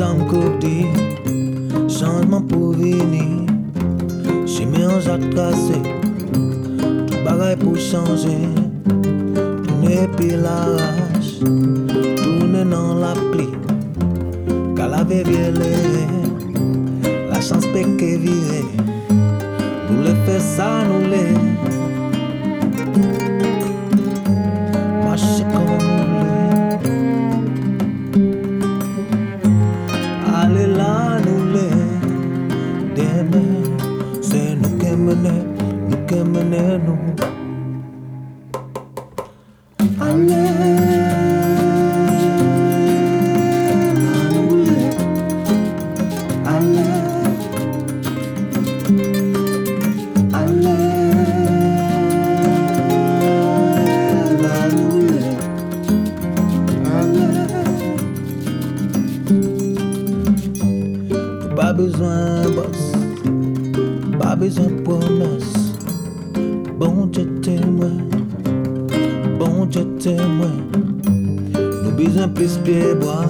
ça changement pour venir. Chemin en tracé, tout bagaille pour changer. Tourner puis la rage, tourner dans la pluie. Qu'à la bien la chance peut que virer. Nous le fait ça, nous les. Pas besoin boss, pas besoin promesse. Bon Dieu témoin, bon Dieu témoin. Nous besoin plus pied bois,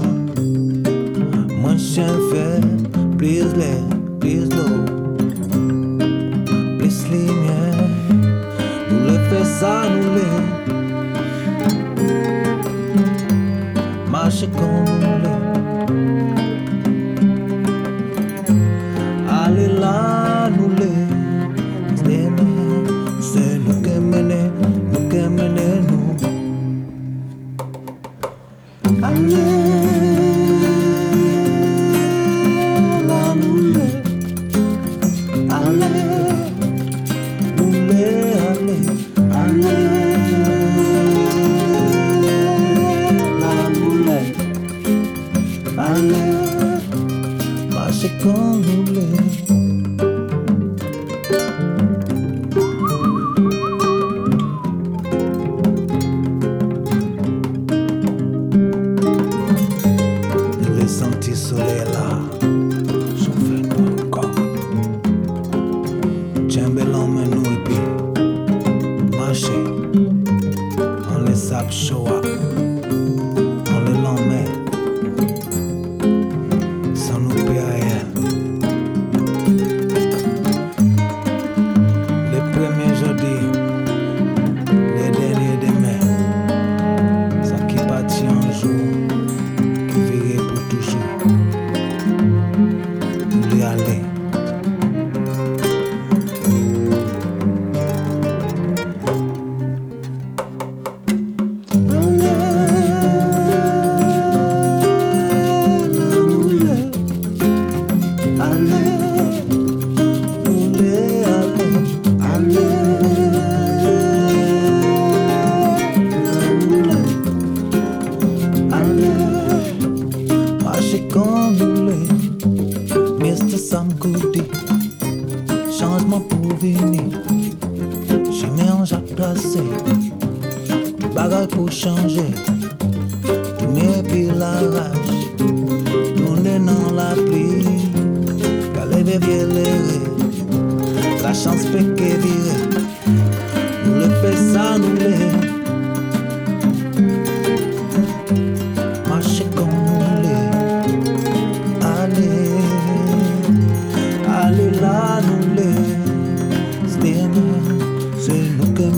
moins chien fait, plus l'air, plus l'eau, plus lumière. Nous le fait ça, nous les. Marche comme I live. Marcher. On les sape show changement pour venir. En Jacques tracé, bagaille pour changer. Tourner puis la rage, tourner dans la pluie. Bébé l'erré, la chance peut virer. 最那个。